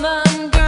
German